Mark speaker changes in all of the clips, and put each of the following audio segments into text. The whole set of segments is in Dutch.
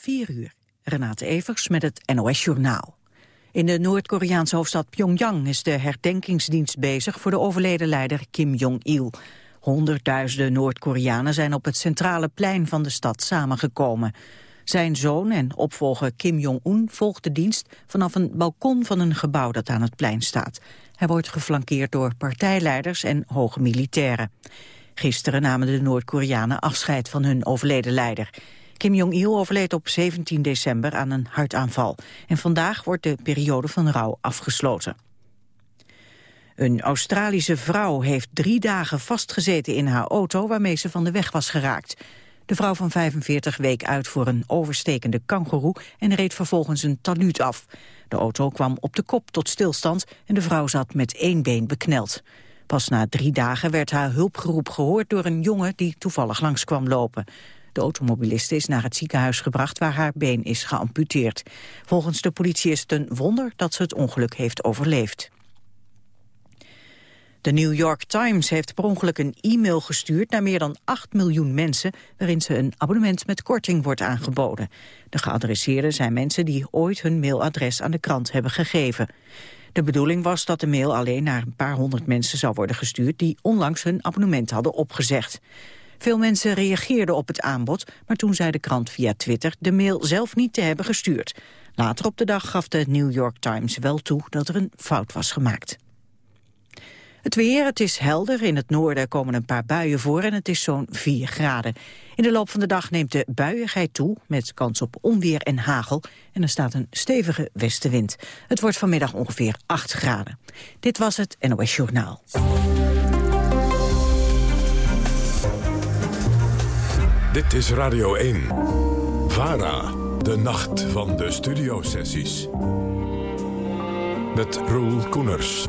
Speaker 1: 4 uur. Renate Evers met het NOS Journaal. In de Noord-Koreaanse hoofdstad Pyongyang is de herdenkingsdienst bezig voor de overleden leider Kim Jong-il. Honderdduizenden Noord-Koreanen zijn op het centrale plein van de stad samengekomen. Zijn zoon en opvolger Kim Jong-un volgt de dienst vanaf een balkon van een gebouw dat aan het plein staat. Hij wordt geflankeerd door partijleiders en hoge militairen. Gisteren namen de Noord-Koreanen afscheid van hun overleden leider. Kim Jong-il overleed op 17 december aan een hartaanval. En vandaag wordt de periode van rouw afgesloten. Een Australische vrouw heeft drie dagen vastgezeten in haar auto... waarmee ze van de weg was geraakt. De vrouw van 45 week uit voor een overstekende kangoeroe... en reed vervolgens een taluut af. De auto kwam op de kop tot stilstand... en de vrouw zat met één been bekneld. Pas na drie dagen werd haar hulpgeroep gehoord door een jongen... die toevallig langs kwam lopen. De automobiliste is naar het ziekenhuis gebracht waar haar been is geamputeerd. Volgens de politie is het een wonder dat ze het ongeluk heeft overleefd. De New York Times heeft per ongeluk een e-mail gestuurd naar meer dan 8 miljoen mensen waarin ze een abonnement met korting wordt aangeboden. De geadresseerden zijn mensen die ooit hun mailadres aan de krant hebben gegeven. De bedoeling was dat de mail alleen naar een paar honderd mensen zou worden gestuurd die onlangs hun abonnement hadden opgezegd. Veel mensen reageerden op het aanbod, maar toen zei de krant via Twitter de mail zelf niet te hebben gestuurd. Later op de dag gaf de New York Times wel toe dat er een fout was gemaakt. Het weer, het is helder. In het noorden komen een paar buien voor en het is zo'n 4 graden. In de loop van de dag neemt de buiigheid toe, met kans op onweer en hagel. En er staat een stevige westenwind. Het wordt vanmiddag ongeveer 8 graden. Dit was het NOS Journaal.
Speaker 2: Dit is Radio 1. VARA, de nacht van de studiosessies. Met Roel Koeners.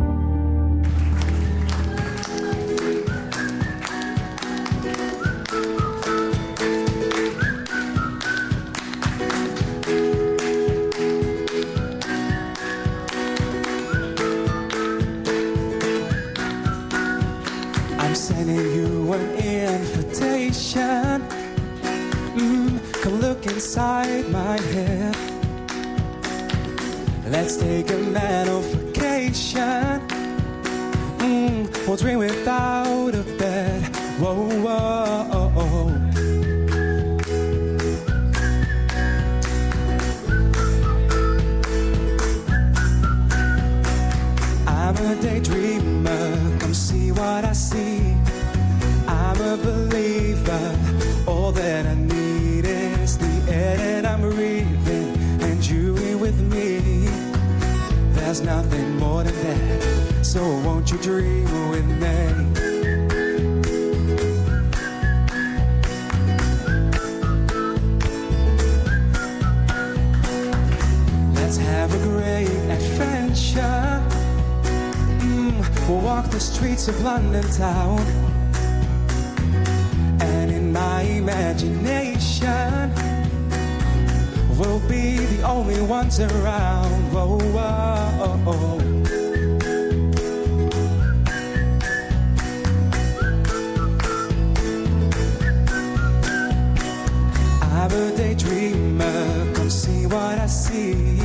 Speaker 3: A daydreamer, come see what I see.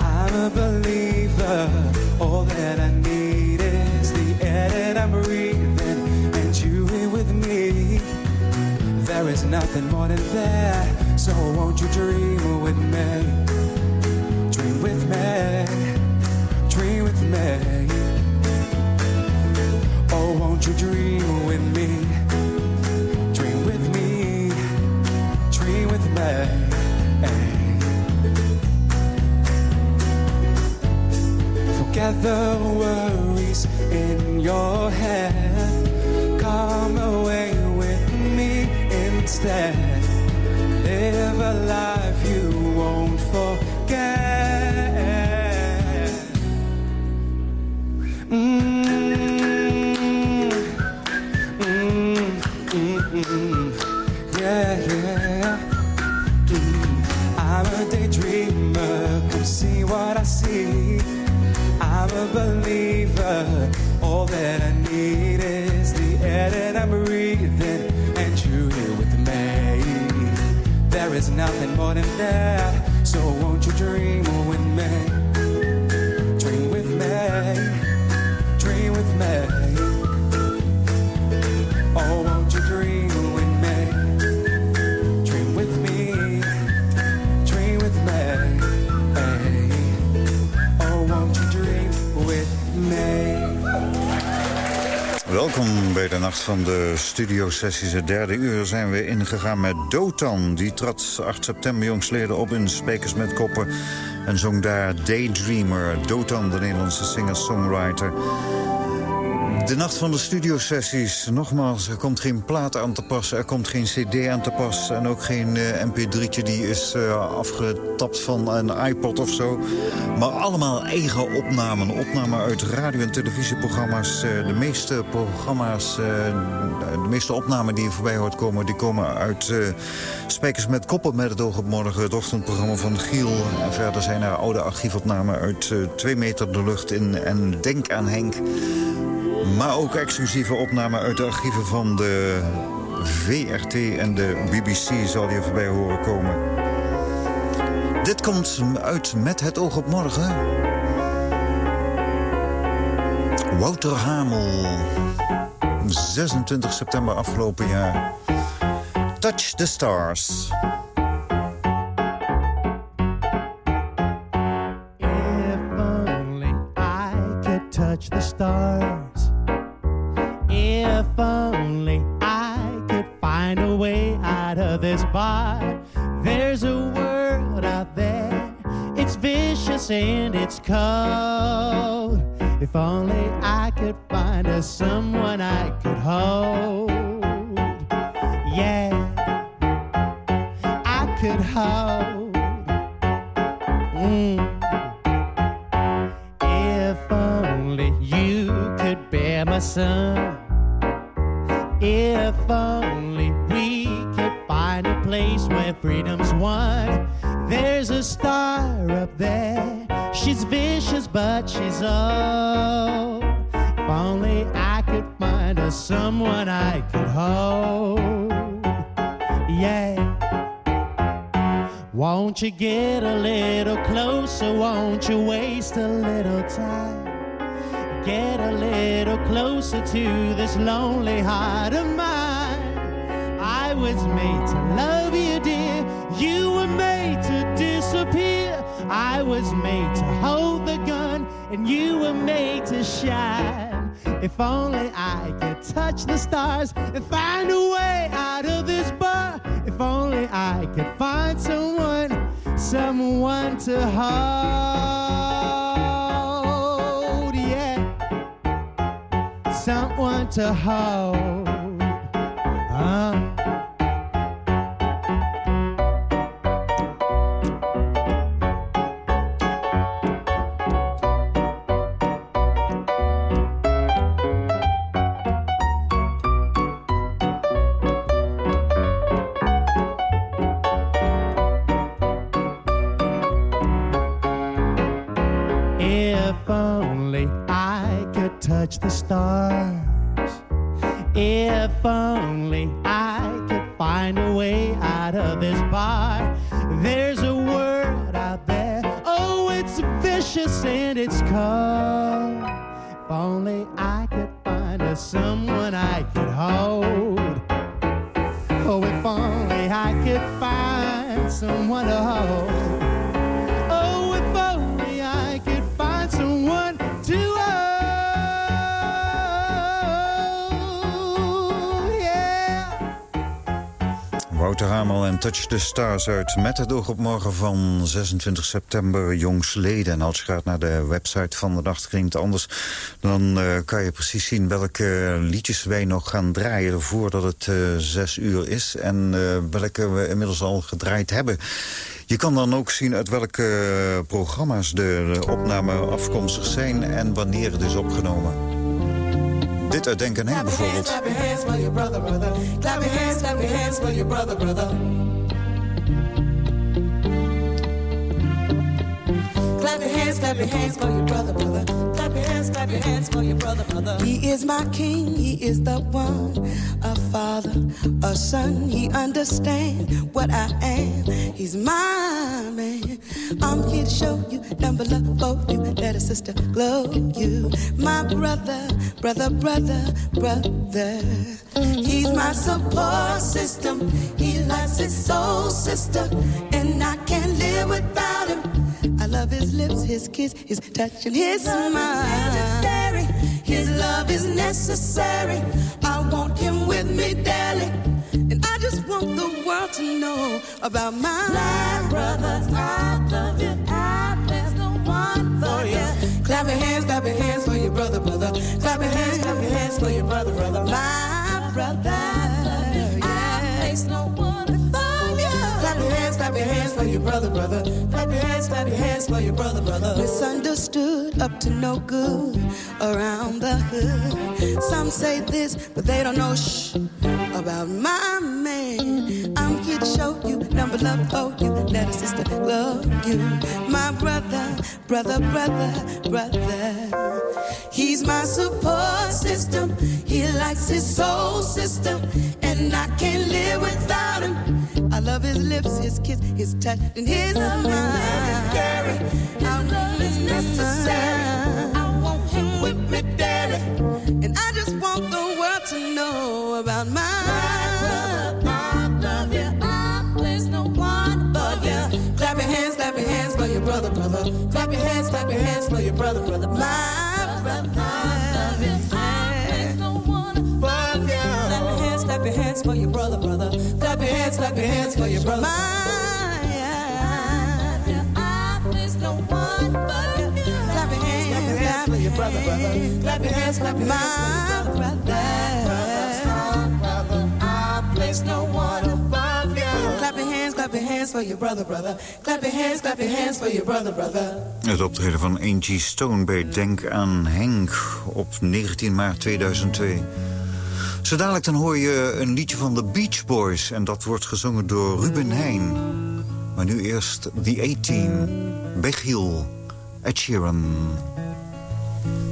Speaker 3: I'm a believer, all that I need is the air that I'm breathing, and you here with me. There is nothing more than that, so won't you dream with me? Dream with me, dream with me. Oh, won't you dream with me? Forget the worries in your head. Come away with me instead. Live a life you won't forget. Mm, all that I need is the air that I'm breathing and you here with me. There is nothing more than that.
Speaker 4: Welkom bij de nacht van de studiosessies. Het derde uur zijn we ingegaan met Dotan. Die trad 8 september jongsleden op in Spekers met Koppen... en zong daar Daydreamer. Dotan, de Nederlandse singer-songwriter... De nacht van de studiosessies. Nogmaals, er komt geen plaat aan te passen, er komt geen cd aan te passen... en ook geen uh, mp3'tje die is uh, afgetapt van een iPod of zo. Maar allemaal eigen opnamen. Opnamen uit radio- en televisieprogramma's. Uh, de meeste programma's, de meeste opnamen die je voorbij hoort komen... die komen uit Spijkers met Koppen met het oog op morgen... het ochtendprogramma van Giel. En verder zijn er oude archiefopnamen uit twee meter de lucht in... en Denk aan Henk... Maar ook exclusieve opnamen uit de archieven van de VRT en de BBC zal je voorbij horen komen. Dit komt uit Met het oog op morgen. Wouter Hamel. 26 september afgelopen jaar. Touch the Stars.
Speaker 5: If only I could touch the stars. If only I could find a way out of this bar. There's a world out there, it's vicious and it's cold. If only I could find a someone I could hold. Yeah, I could hold. Mm. If only you could bear my son. If only we could find a place where freedom's won. There's a star up there. She's vicious, but she's old. If only I could find a someone I could hold. Yeah. Won't you get a little closer? Won't you waste a little time? Get a little closer to this lonely heart of mine. Was made to love you, dear. You were made to disappear. I was made to hold the gun, and you were made to shine. If only I could touch the stars and find a way out of this bar. If only I could find someone, someone to hold. Yeah, someone to hold. Uh.
Speaker 4: En Touch the Stars uit Met het oog op morgen van 26 september jongsleden. En als je gaat naar de website van de dag klinkt anders... dan eh, kan je precies zien welke liedjes wij nog gaan draaien... voordat het eh, zes uur is en eh, welke we inmiddels al gedraaid hebben. Je kan dan ook zien uit welke programma's de, de opname afkomstig zijn... en wanneer het is opgenomen. Dit uit Denk aan Henk bijvoorbeeld.
Speaker 6: Clap your hands for your brother, brother. Clap your hands, clap your hands for your brother, brother. Hands, clap your hands for your brother, brother. He is my king, he is the one. A father, a son, he understands what I am. He's my man. I'm here to show you, number love for you. Let a sister glow you. My brother, brother, brother, brother. He's my support system. He likes his soul sister, and I can't live without him. I love his lips, his kiss, his touch, and his smile. His love is necessary. I want him with me daily. And I just want the world to know about my, my brother. I love you. I, no one for you. Clap your hands, clap your hands for your brother, brother. Clap your hands, clap your hands for your brother, brother. My brother. Brother, brother. Clap your hands, clap your hands for your brother, brother. Misunderstood, up to no good around the hood. Some say this, but they don't know shh about my man. I'm here to show you number love for you. Let a sister love you. My brother, brother, brother, brother. He's my support system. He likes his soul system. And I can't live without him. Love his lips, his kiss, his touch, and his smile. Our love is necessary. I want him with me daily. And I just want the world to know about my, brother. I love you. I place no one above you. Clap your hands, clap your hands for your brother, brother. Clap your hands, clap your hands for your brother, brother. Clap your hands for your brother.
Speaker 4: Het optreden van Angie Stone bij Denk aan Henk op 19 maart 2002. Zo dadelijk dan hoor je een liedje van de Beach Boys... en dat wordt gezongen door Ruben Heijn. Maar nu eerst The A-Team, Bechiel, Ed Sheeran.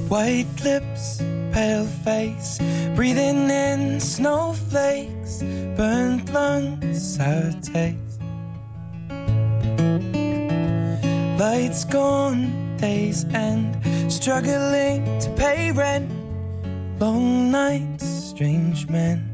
Speaker 7: White lips, pale face, breathing in snowflakes, burnt lungs, sour taste. Lights gone, days end, struggling to pay rent, long nights, strange men.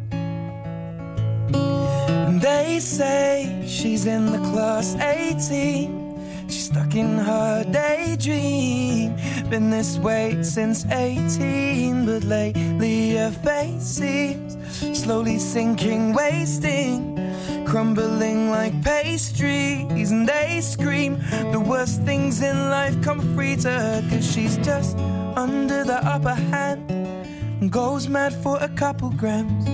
Speaker 7: And they say she's in the class 18. She's stuck in her daydream. Been this way since 18, but lately her face seems slowly sinking, wasting, crumbling like pastries. And they scream the worst things in life come free to her, cause she's just under the upper hand and goes mad for a couple grams.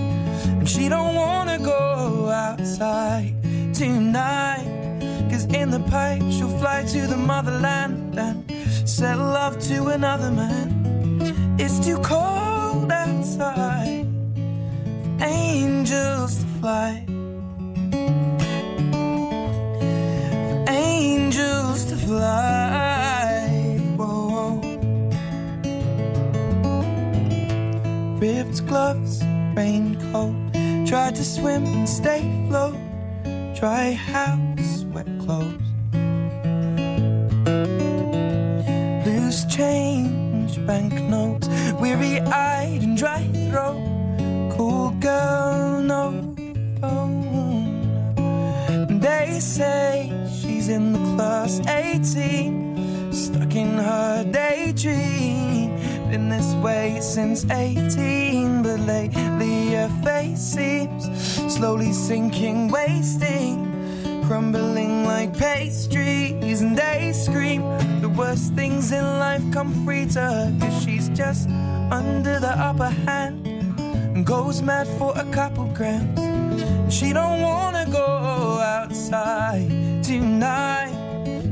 Speaker 7: And she don't wanna go outside tonight. Cause in the pipe she'll fly to the motherland and sell love to another man. It's too cold outside angels to fly. Angels to fly. Ripped gloves, raincoat. Tried to swim and stay afloat. Dry house, wet clothes. Loose change, banknotes. Weary eyed and dry throat. Cool girl, no phone. They say she's in the class 18. Stuck in her daydream. Been this way since 18, but lately her face seems slowly sinking, wasting, crumbling like pastries. And they scream the worst things in life come free to her, cause she's just under the upper hand and goes mad for a couple grams. She don't wanna go outside tonight,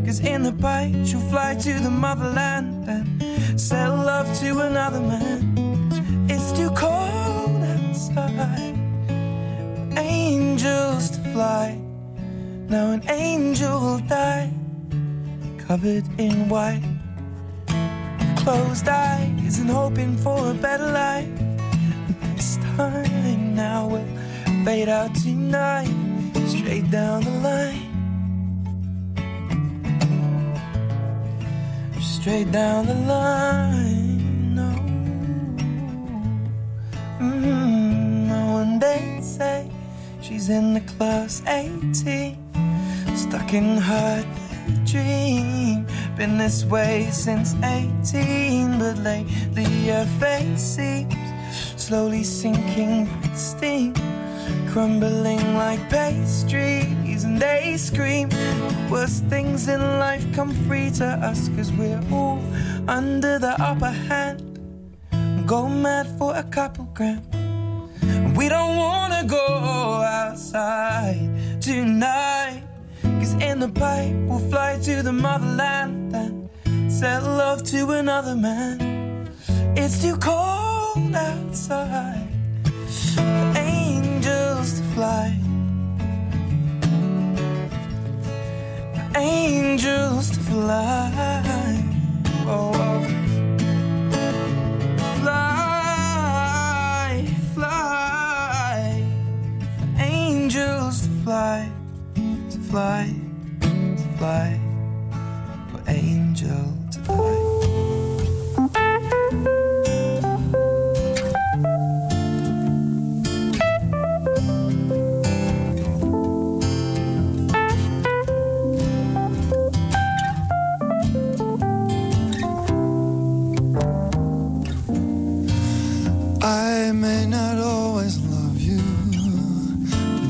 Speaker 7: cause in the bite she'll fly to the motherland and sell love to another man. It's too cold outside angels to fly. Now an angel will die, covered in white, closed eyes and hoping for a better life. This time now we'll fade out tonight, straight down the line. Straight down the line, no. Mm-hmm. No one they say she's in the class 18, stuck in her dream. Been this way since 18, but lately her face seems slowly sinking steam, crumbling like and they scream. The worst things in life come free to us, cause we're all under the upper hand. Go mad for a couple grand. We don't wanna go outside tonight. Cause in the pipe we'll fly to the motherland and sell love to another man. It's too cold outside for angels to fly. Angels to fly. Oh, oh. Fly, fly. Angels to fly, to fly, to fly.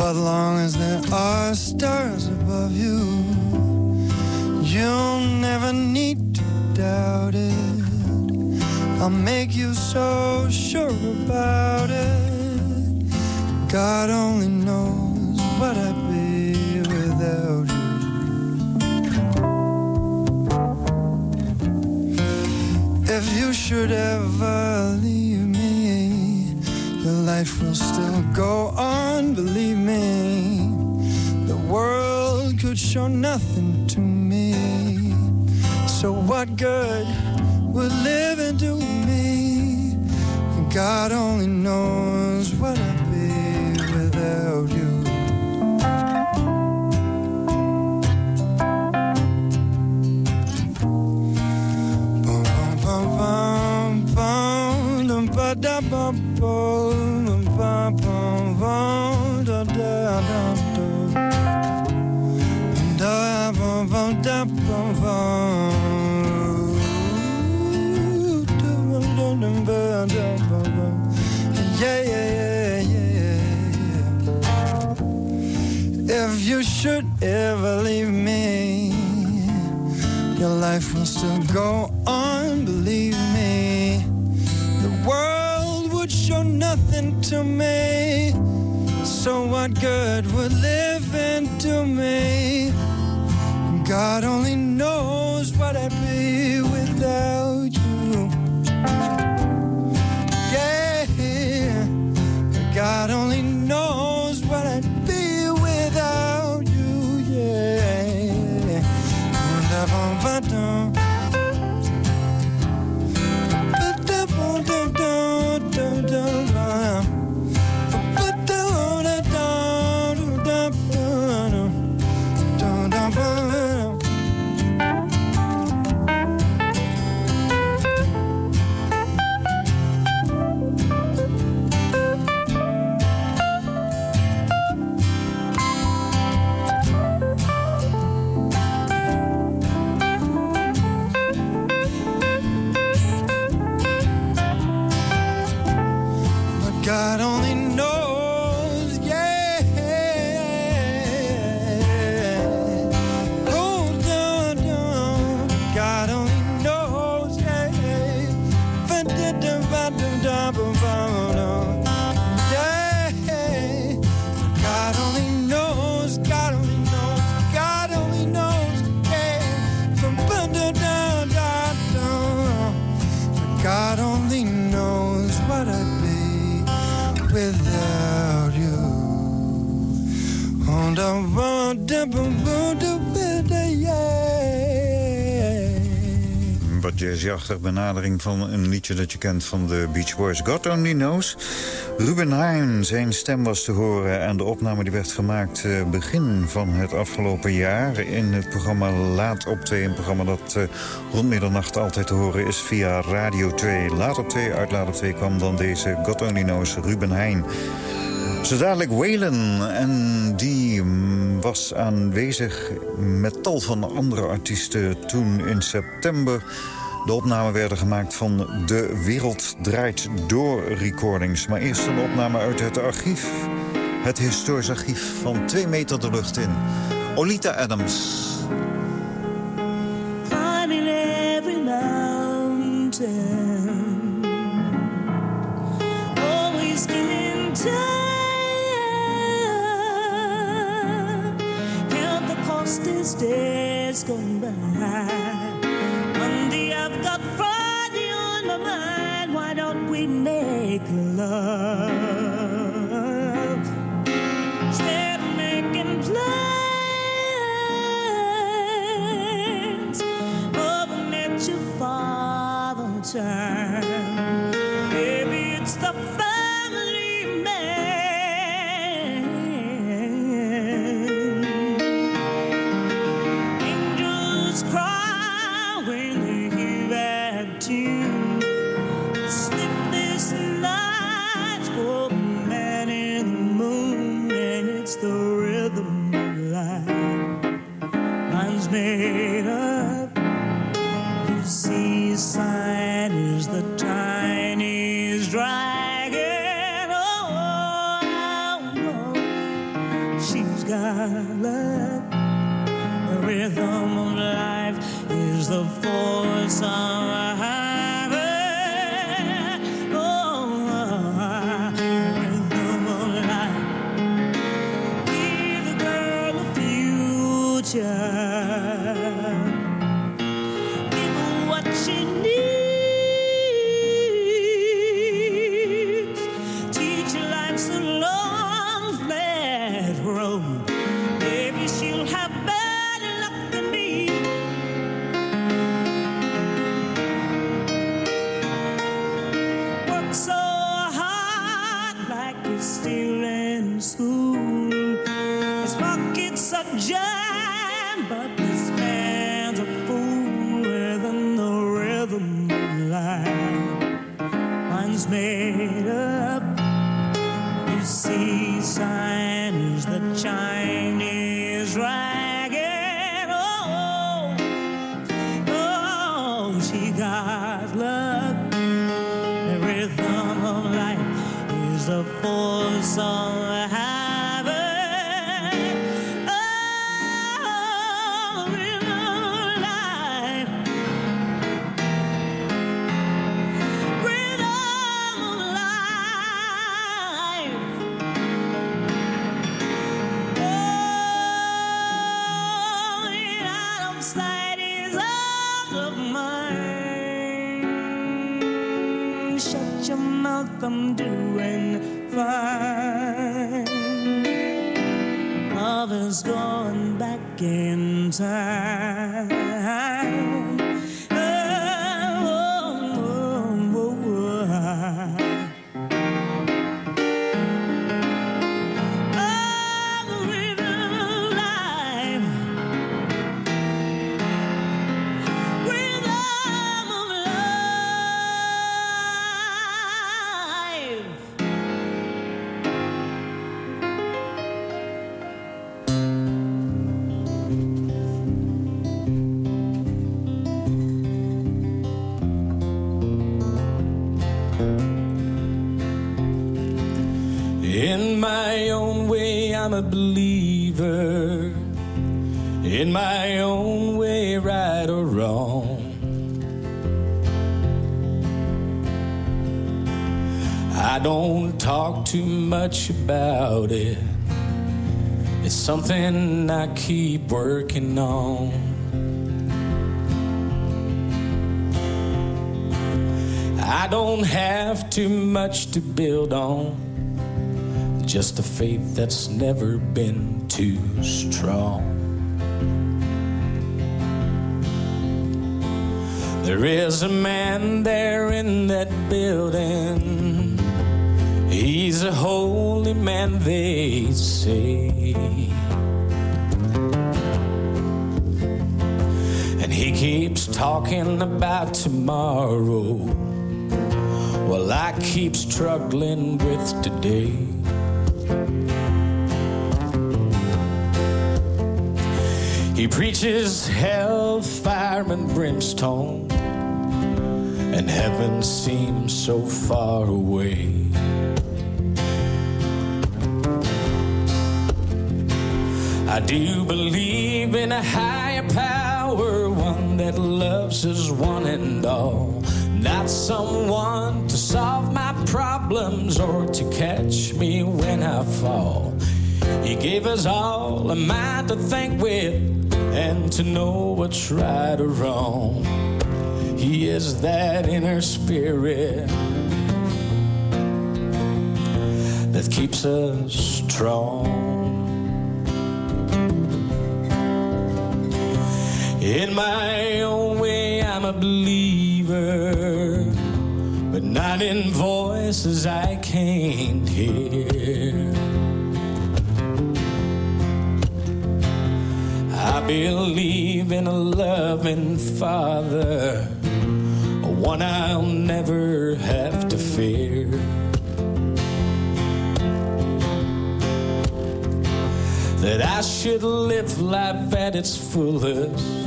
Speaker 8: But long as there are stars above you, you'll never need to doubt it. I'll make you so sure about it. God only knows what I'd be without you. If you should ever leave life will still go on, believe me. The world could show nothing to me. So, what good would living do me? God only knows what I'd be without you. If you should ever leave me, your life will still go on, believe me. The world would show nothing to me. So, what good would living do me? God only knows what I'd
Speaker 4: benadering van een liedje dat je kent van de Beach Boys. God Only Knows. Ruben Heijn, zijn stem was te horen en de opname die werd gemaakt uh, begin van het afgelopen jaar in het programma Laat op 2. Een programma dat uh, rond middernacht altijd te horen is via Radio 2. Laat op 2, uit Laat op 2 kwam dan deze God Only Knows Ruben Heijn. Zo dadelijk Waylon. En die mm, was aanwezig met tal van andere artiesten toen in september... de opnamen werden gemaakt van De Wereld Draait Door recordings. Maar eerst een opname uit het archief. Het historisch archief van twee meter de lucht in. Olita Adams.
Speaker 9: Climbing every mountain Always time as days go by. Sign
Speaker 10: I don't talk too much about it. It's something I keep working on. I don't have too much to build on. Just a faith that's never been too strong. There is a man there in that building. He's a holy man, they say. And he keeps talking about tomorrow. While I keep struggling with today. He preaches hell, fire, and brimstone, and heaven seems so far away. I do believe in a higher power, one that loves us one and all. Not someone to solve my problems or to catch me when I fall. He gave us all a mind to think with and to know what's right or wrong. He is that inner spirit that keeps us strong. In my own way, I'm a believer, but not in voices I can't hear. I believe in a loving Father, one I'll never have to fear. That I should live life at its fullest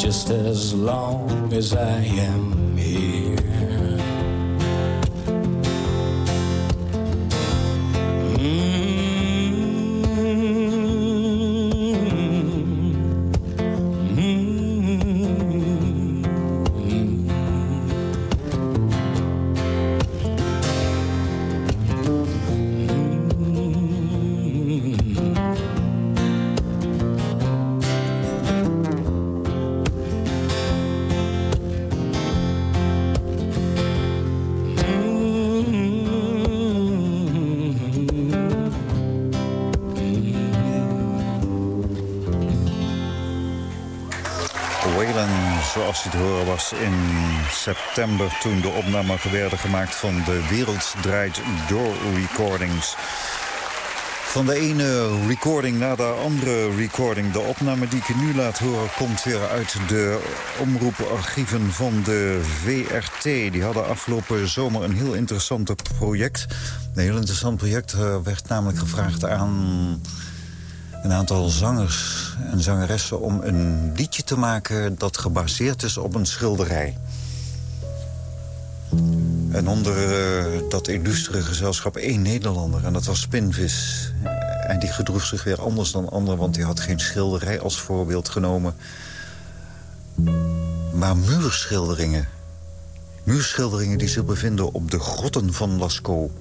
Speaker 10: just as long as I am here.
Speaker 4: In september... toen de opname werden gemaakt van de Wereld Draait Door recordings. Van de ene recording naar de andere recording. De opname die ik nu laat horen komt weer uit de omroeparchieven van de VRT. Die hadden afgelopen zomer een heel interessant project. Een heel interessant project uh, werd namelijk gevraagd aan een aantal zangers en zangeressen... om een liedje te maken dat gebaseerd is op een schilderij. En onder uh, dat illustere gezelschap één Nederlander. En dat was Spinvis. En die gedroeg zich weer anders dan anderen... want die had geen schilderij als voorbeeld genomen. Maar muurschilderingen. Muurschilderingen die zich bevinden op de grotten van Lascaux.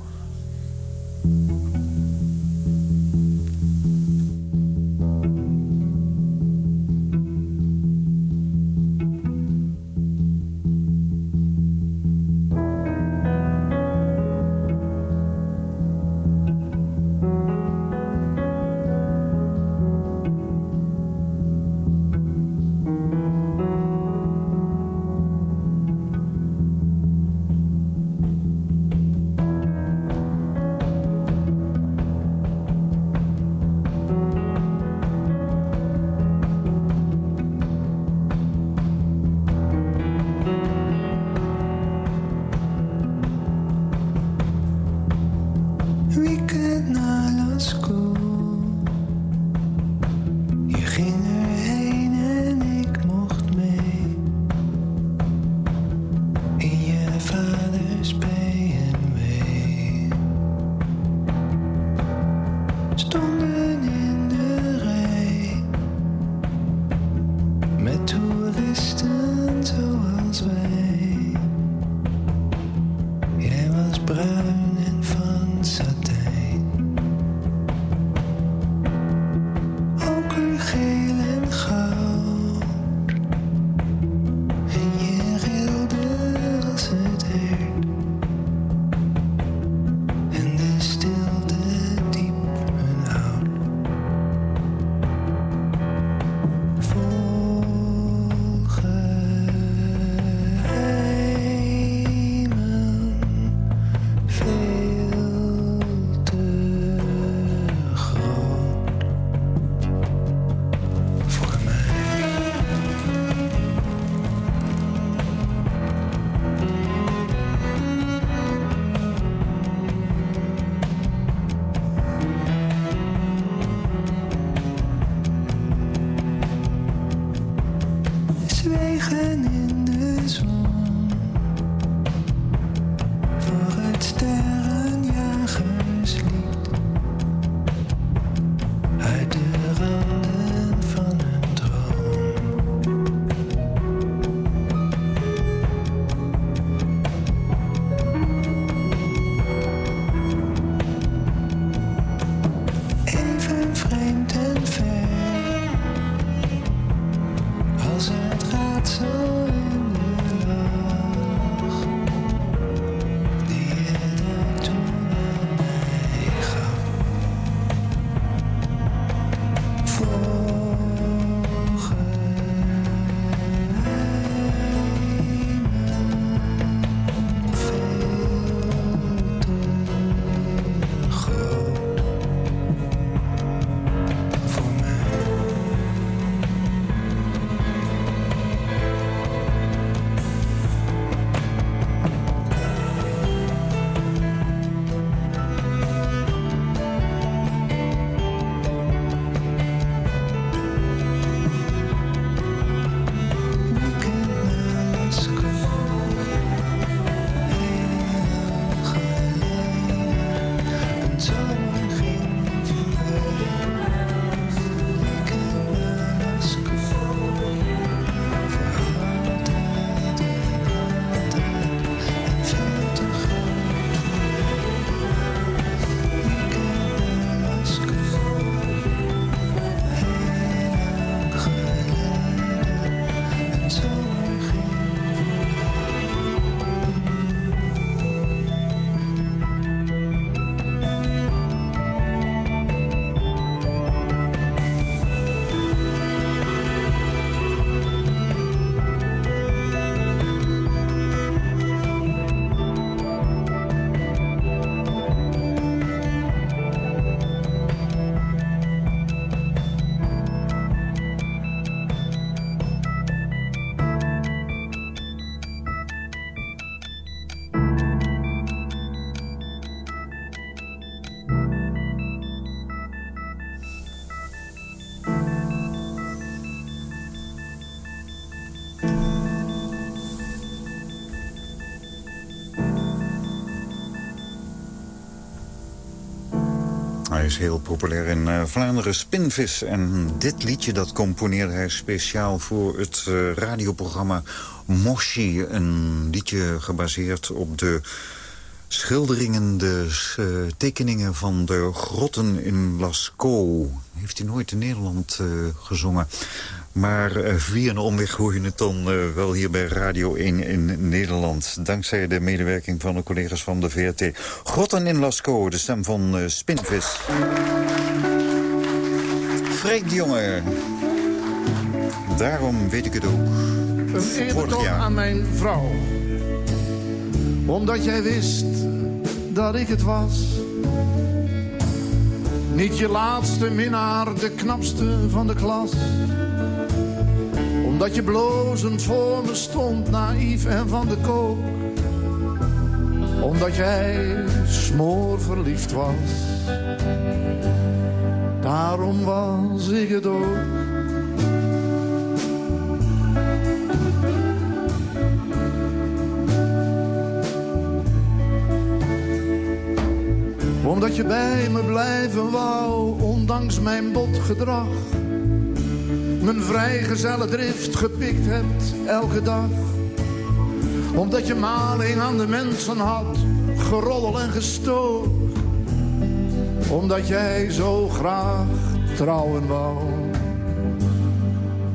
Speaker 4: Is heel populair in eh, Vlaanderen, Spinvis. En dit liedje dat componeerde hij speciaal voor het eh, radioprogramma Moshi. Een liedje gebaseerd op de schilderingen, de eh, tekeningen van de grotten in Lascaux. Heeft hij nooit in Nederland gezongen. Maar eh, via een omweg hoor je het dan eh, wel hier bij Radio 1 in Nederland. Dankzij de medewerking van de collega's van de VRT. Grotten in Lascaux, de stem van eh, Spinvis. Freek de jongen. Daarom weet ik het ook.
Speaker 11: Een eerbetoon aan mijn vrouw. Omdat jij wist dat ik het was. Niet je laatste minnaar, de knapste van de klas. Omdat je blozend voor me stond, naïef en van de kook. Omdat jij smoor verliefd was. Daarom was ik het ook. Omdat je bij me blijven wou, ondanks mijn bot gedrag. Mijn vrijgezelle drift gepikt hebt elke dag. Omdat je maling aan de mensen had, geroddel en gestook. Omdat jij zo graag trouwen wou.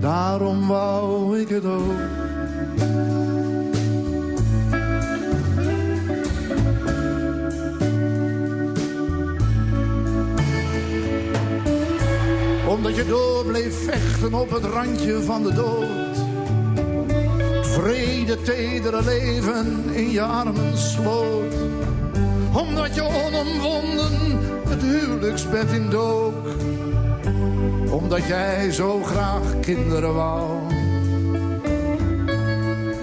Speaker 11: Daarom wou ik het ook. Je door bleef vechten op het randje van de dood. Vrede, tedere leven in je armen sloot. Omdat je onomwonden het huwelijksbed in dook. Omdat jij zo graag kinderen wou.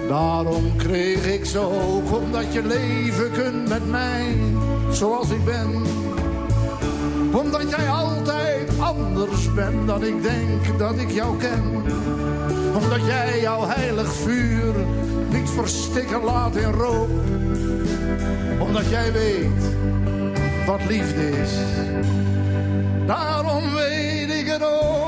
Speaker 11: Daarom kreeg ik ook, omdat je leven kunt met mij, zoals ik ben. Omdat jij altijd anders ben dan ik denk dat ik jou ken. Omdat jij jouw heilig vuur niet verstikken laat in rook. Omdat jij weet wat liefde is. Daarom weet ik het ook.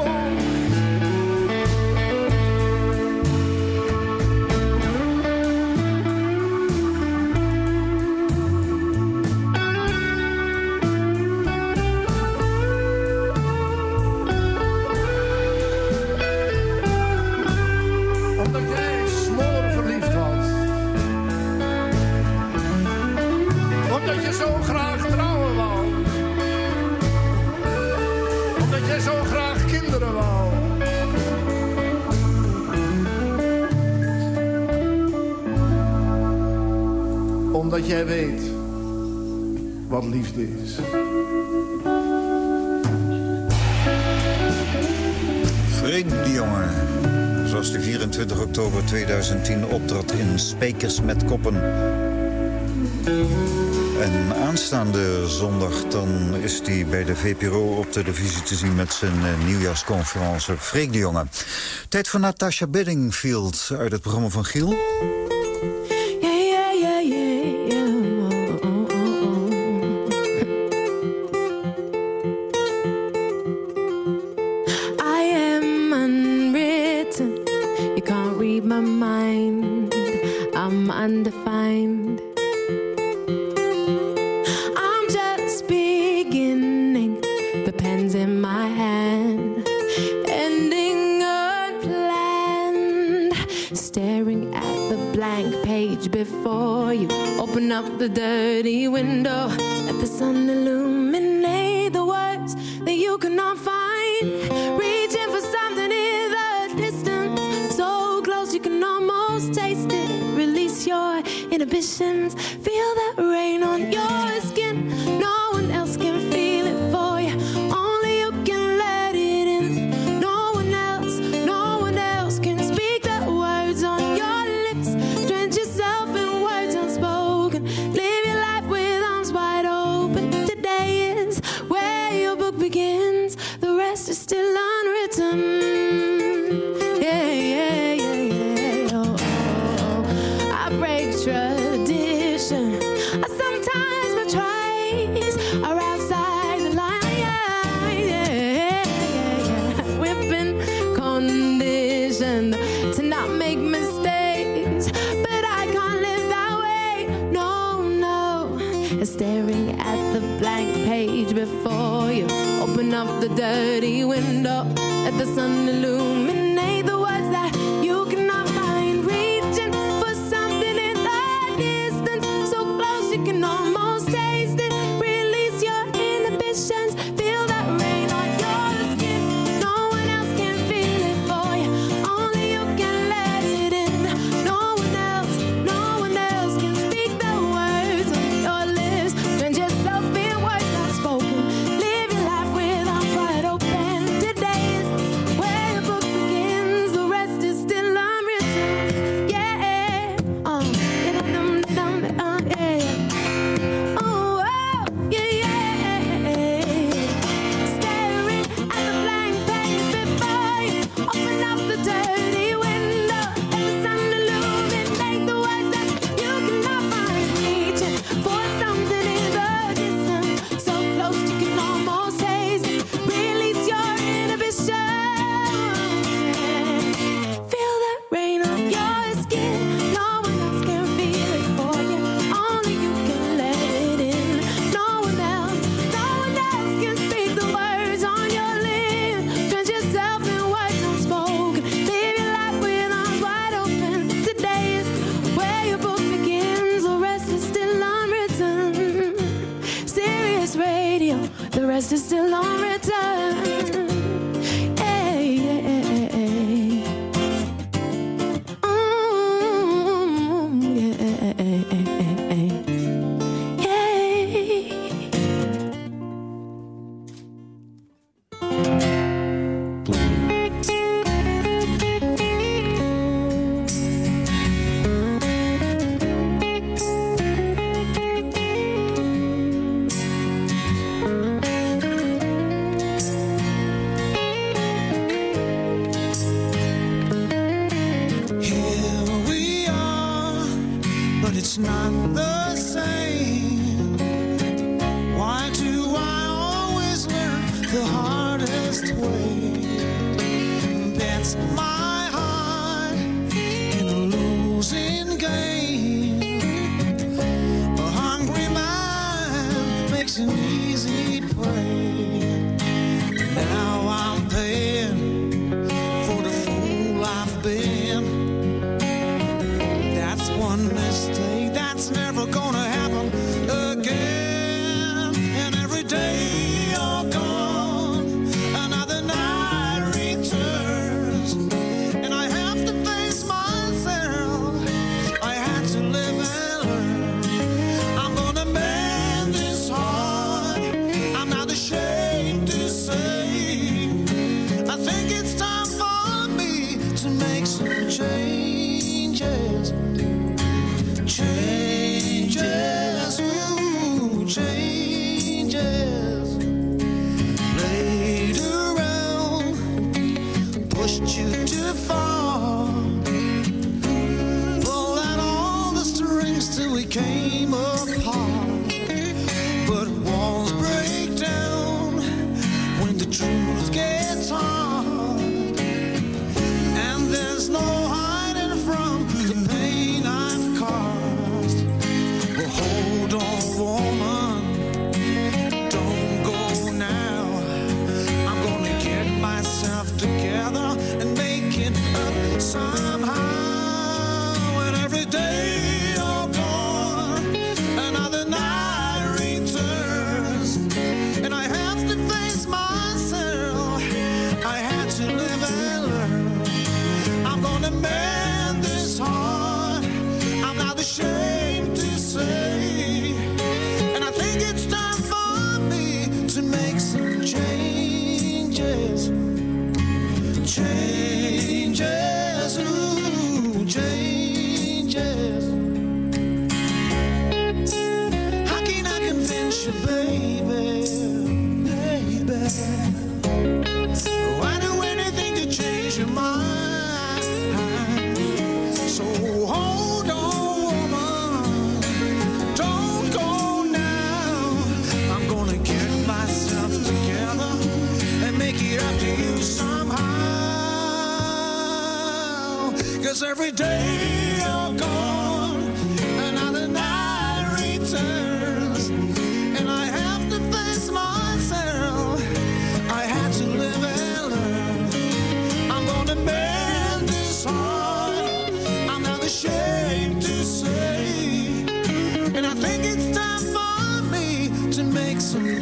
Speaker 11: dat jij weet wat liefde is.
Speaker 12: Vreemde jongen. Zoals de 24 oktober 2010 optrad in Spijkers met Koppen. En aanstaande zondag dan is hij bij de VPRO op televisie te zien... met zijn eh, nieuwjaarsconferentie Freek de Jonge. Tijd voor Natasha Bedingfield uit het programma van Giel.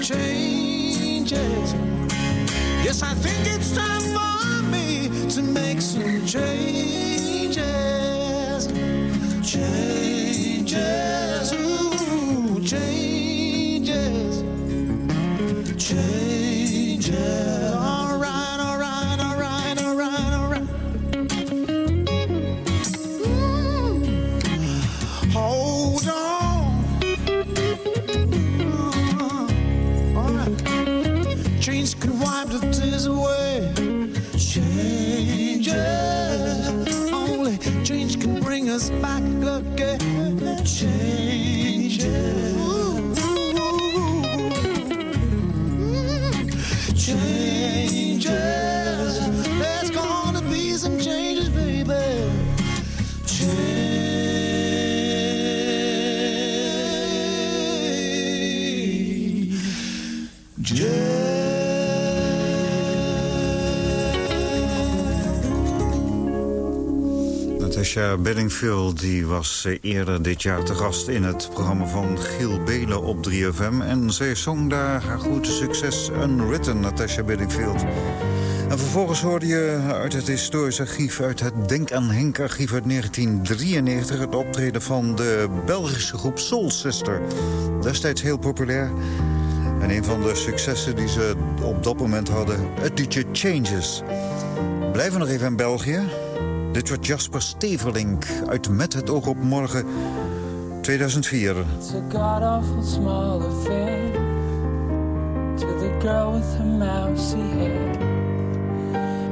Speaker 13: Changes. Yes, I think it's time for me to make some changes.
Speaker 4: Natasha Bedingfield die was eh, eerder dit jaar te gast in het programma van Giel Belen op 3FM. En zij zong daar haar grote succes Unwritten, Natasha Bedingfield. En vervolgens hoorde je uit het historisch archief, uit het Denk aan Henk archief uit 1993... het optreden van de Belgische groep Soul Sister. Destijds heel populair. En een van de successen die ze op dat moment hadden, het liedje Changes. Blijven nog even in België. Dit wordt Jasper Steverlink uit Met het oog op morgen 2004.
Speaker 7: It's a god-awful small affair To the girl with her mousy hair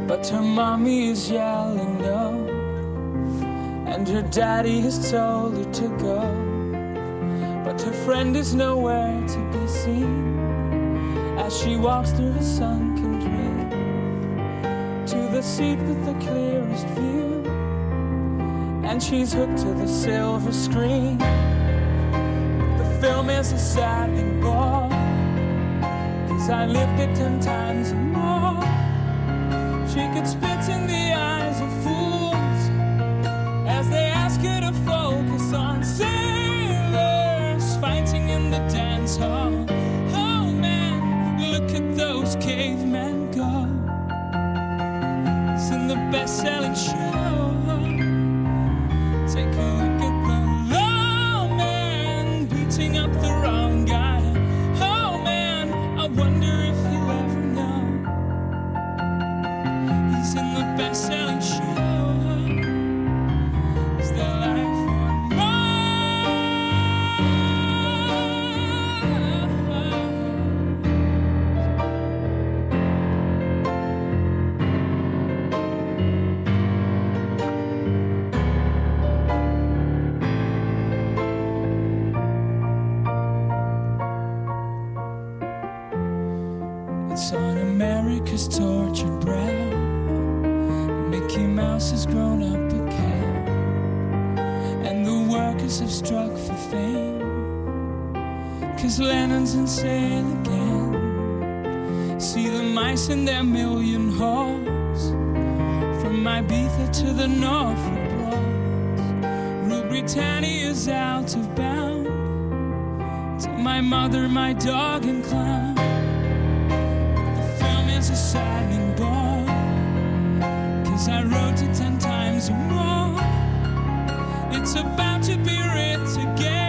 Speaker 7: But her mommy is yelling no And her daddy has told her to go But her friend is nowhere to be seen As she walks through a sunken dream To the the seat with the clearest view. And she's hooked to the silver screen. The film is a saddening bore. Cause I lived it ten times more. She could spit in the eyes of fools as they ask her to focus on sailors fighting in the dance hall. Oh man, look at those cavemen go. It's in the best selling show. Cause Lennon's insane again. See the mice in their million halls. From Ibiza to the Norfolk Broads. Rule Britannia's out of bound. To my mother, my dog, and clown. The film is a saddening bore. Cause I wrote it ten times or more. It's about to be writ again.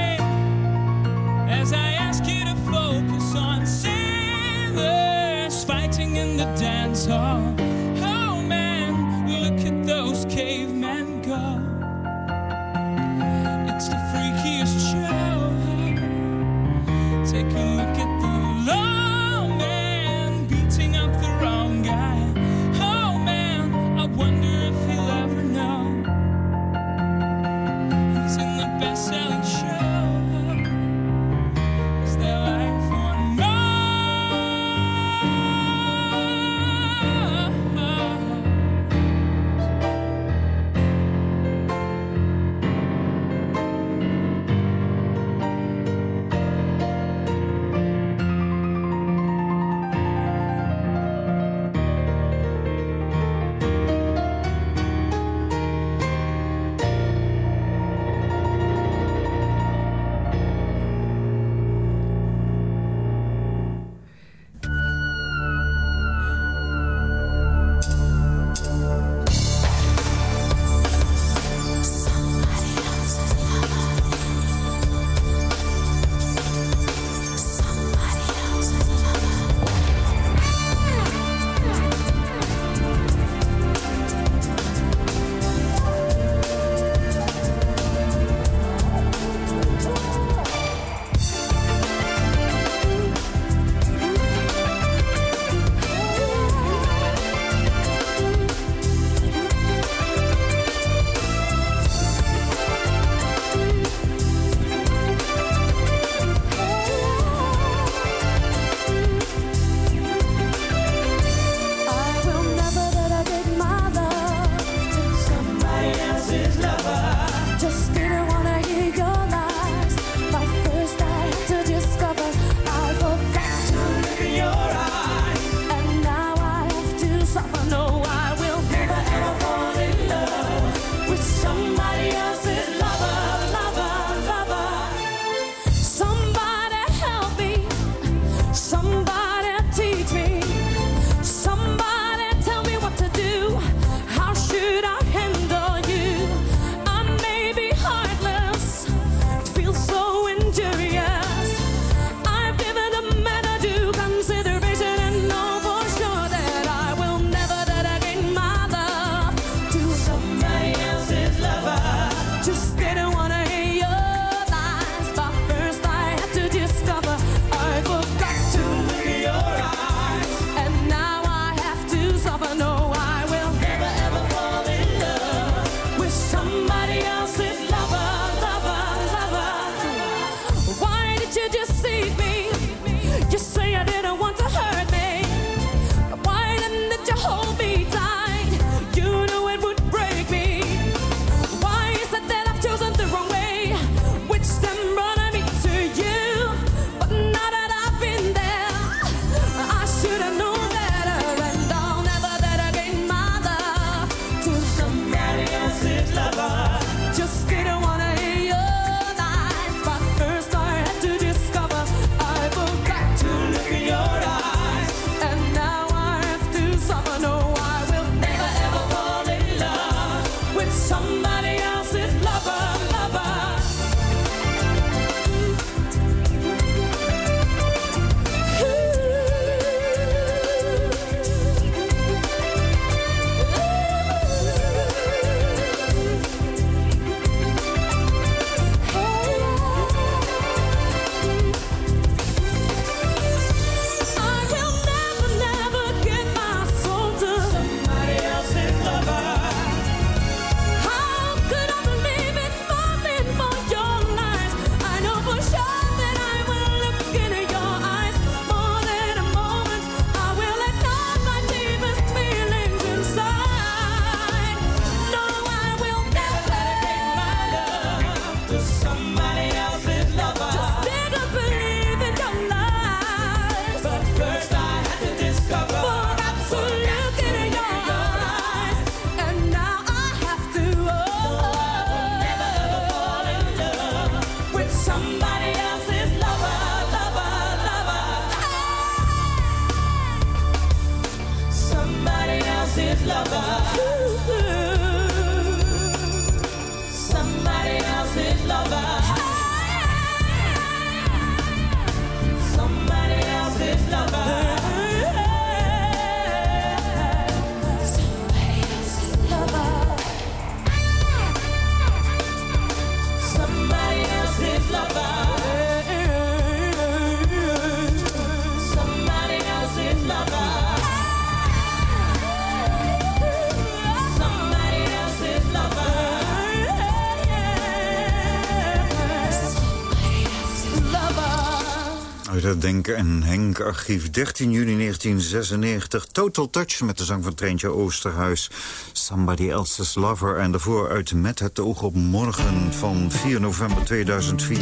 Speaker 4: Denken en Henk archief 13 juni 1996. Total Touch met de zang van Treintje Oosterhuis. Somebody Else's Lover. En daarvoor uit Met het oog op morgen van 4 november 2004.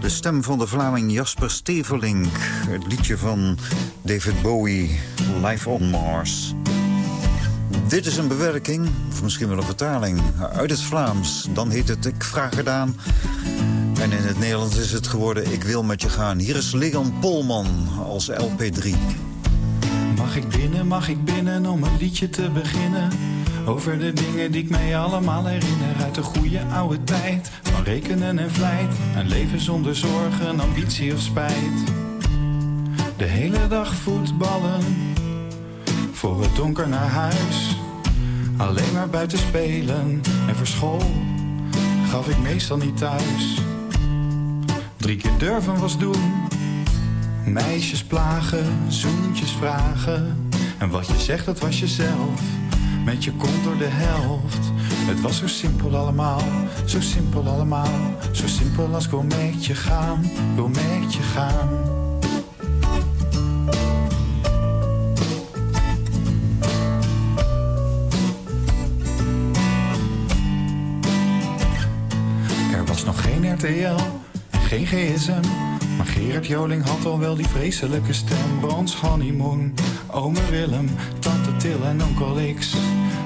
Speaker 4: De stem van de Vlaming Jasper Stevelink. Het liedje van David Bowie, Live on Mars. Dit is een bewerking, of misschien wel een vertaling, uit het Vlaams. Dan heet het Ik vraag gedaan. En in het Nederlands is het geworden Ik wil met je gaan. Hier is Leon Polman als LP3.
Speaker 14: Mag ik binnen, mag ik binnen om een liedje te beginnen? Over de dingen die ik mij allemaal herinner uit de goede oude tijd. Van rekenen en vlijt, een leven zonder zorgen, ambitie of spijt. De hele dag voetballen, voor het donker naar huis. Alleen maar buiten spelen en voor school gaf ik meestal niet thuis. Drie keer durven was doen, meisjes plagen, zoentjes vragen. En wat je zegt, dat was jezelf, met je kont door de helft. Het was zo simpel allemaal, zo simpel allemaal. Zo simpel als ik wil met je gaan, wil met je gaan. Er was nog geen RTL geen gsm. Maar Gerard Joling had al wel die vreselijke stem. Brons honeymoon, ome Willem, tante Til en onkel X.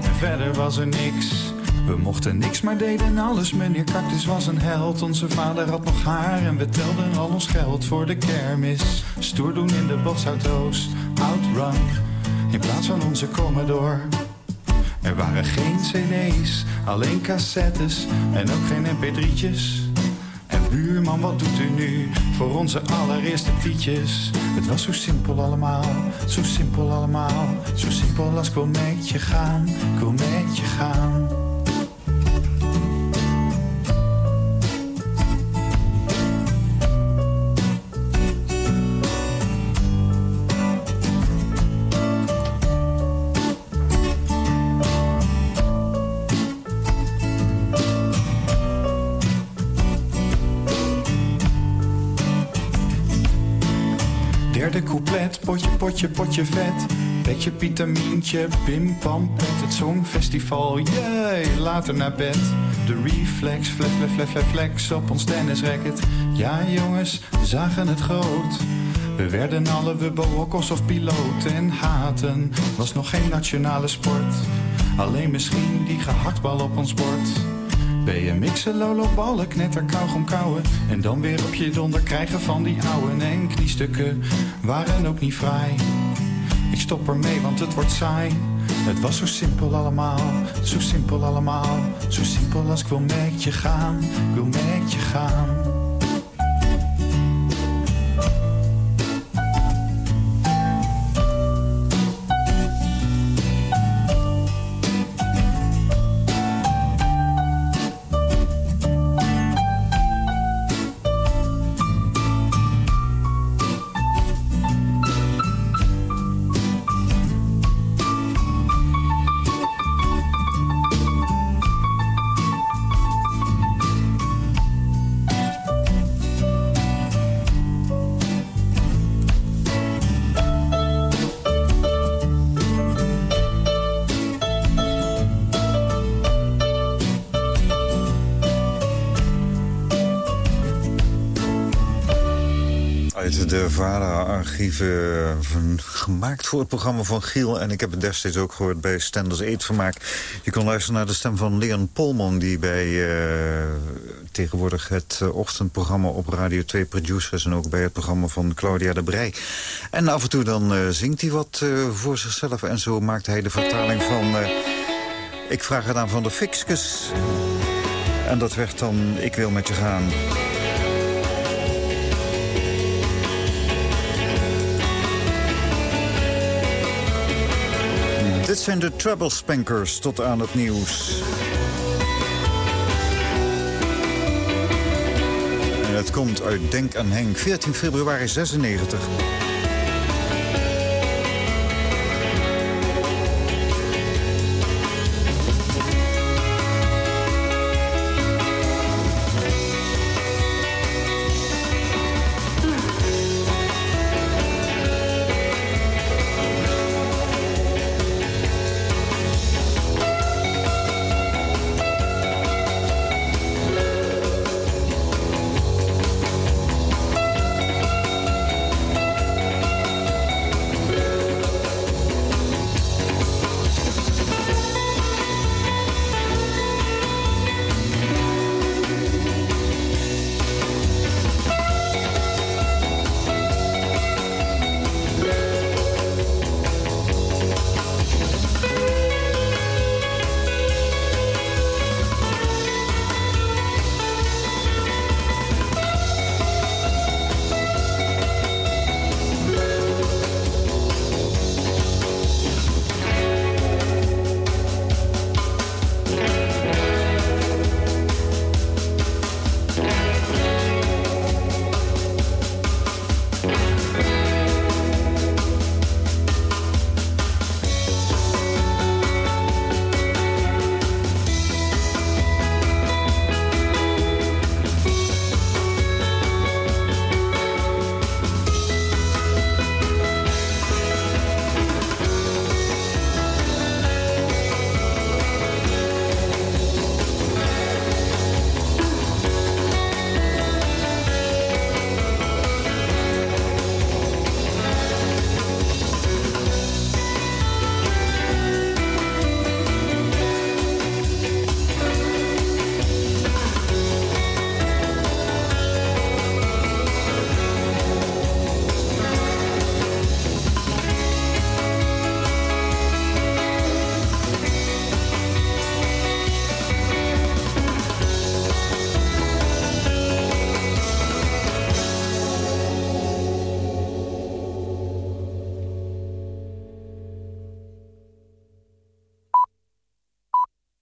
Speaker 14: En verder was er niks. We mochten niks, maar deden alles. Meneer Cactus was een held. Onze vader had nog haar en we telden al ons geld voor de kermis. Stoer doen in de botsauto's, outrun. In plaats van onze Commodore. Er waren geen cd's, alleen cassettes en ook geen mp3'tjes. Buurman, wat doet u nu voor onze allereerste tietjes? Het was zo simpel allemaal, zo simpel allemaal. Zo simpel als ik met je gaan, wil met je gaan. Potje, potje, vet. Petje, Pietamientje, pim, pam, pet. Het Songfestival, jee, later naar bed. De reflex, flex, flex, flex, flex, flex op ons tennisracket. Ja, jongens, we zagen het groot. We werden alle wubbewokkels of piloten en haten. Was nog geen nationale sport. Alleen misschien die gehaktbal op ons bord. BMX'en, ballen, knetter, kauwgom, kauwen. En dan weer op je donder krijgen van die ouwe en kniestukken waren ook niet vrij. Ik stop ermee, want het wordt saai. Het was zo simpel allemaal, zo simpel allemaal. Zo simpel als ik wil met je gaan, ik wil met je gaan.
Speaker 4: De VARA-archieven van- gemaakt voor het programma van Giel. En ik heb het destijds ook gehoord bij Stenders Eetvermaak. Je kon luisteren naar de stem van Leon Polman... die bij eh, tegenwoordig het eh, ochtendprogramma op Radio 2 producers... en ook bij het programma van Claudia de Brij. En af en toe dan eh, zingt hij wat eh, voor zichzelf. En zo maakte hij de vertaling van... eh, Ik vraag het aan van de Fixkes. En dat werd dan Ik wil met je gaan. Dit zijn de Trouble Spankers tot aan het nieuws. En het komt uit Denk aan Henk, 14 februari 96.